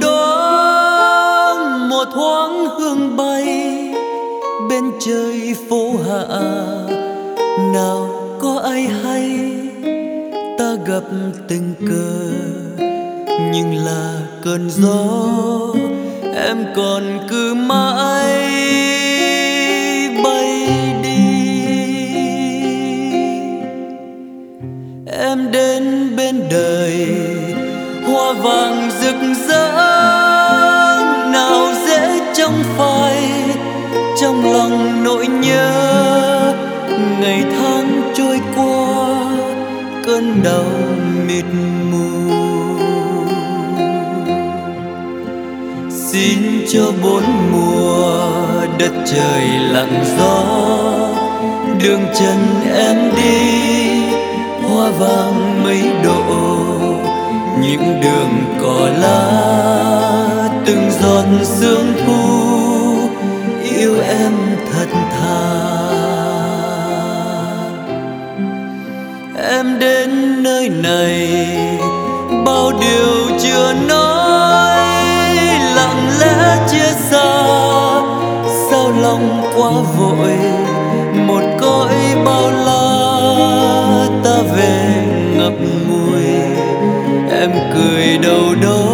đón một thoáng hương bay bên trời phố hạ. Nào có ai hay ta gặp tình cờ, nhưng là cơn gió em còn cứ mãi đau mịt mù. Xin cho bốn mùa đất trời lặng gió, đường chân em đi, hoa vàng mấy độ, những đường cỏ lá từng giọt sương thu, yêu em thật thà. Em đến nơi này, bao điều chưa nói, lặng lẽ chia xa. Sao lòng quá vội, một cõi bao la, ta về ngập ngùi. Em cười đầu đó,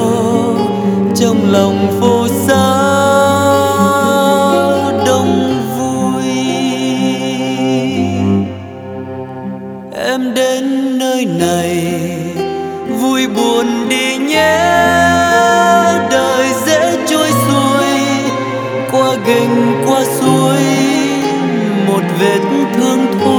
trong lòng vô này vui buồn đi nhé đời dễ trôi xuôi, qua gành qua suối, một vết thương thôi.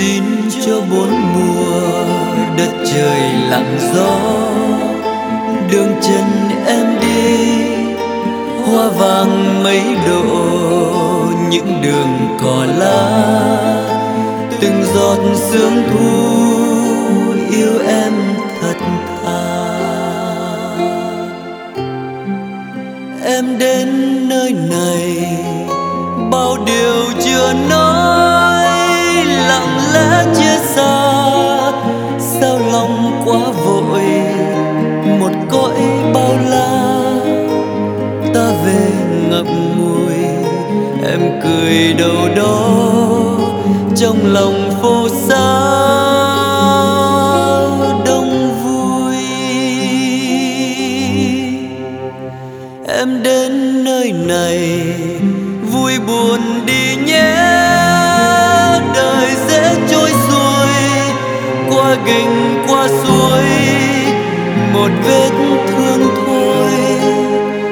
Xin cho bốn mùa đất trời lặng gió. Đường chân em đi, hoa vàng mấy độ, những đường cỏ lá từng giọt sương thu. Người đâu đó trong lòng phố xa đông vui. Em đến nơi này vui buồn đi nhé, đời dễ trôi xuôi, qua gành qua suối, một vết thương thôi,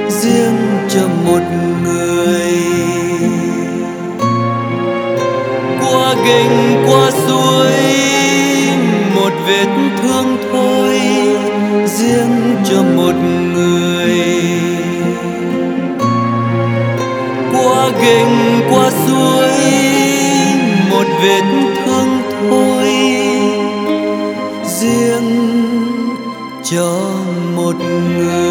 riêng cho một người. Qua qua suối, một vết thương thôi riêng cho một người. Qua ghềnh qua suối, một vết thương thôi riêng cho một người.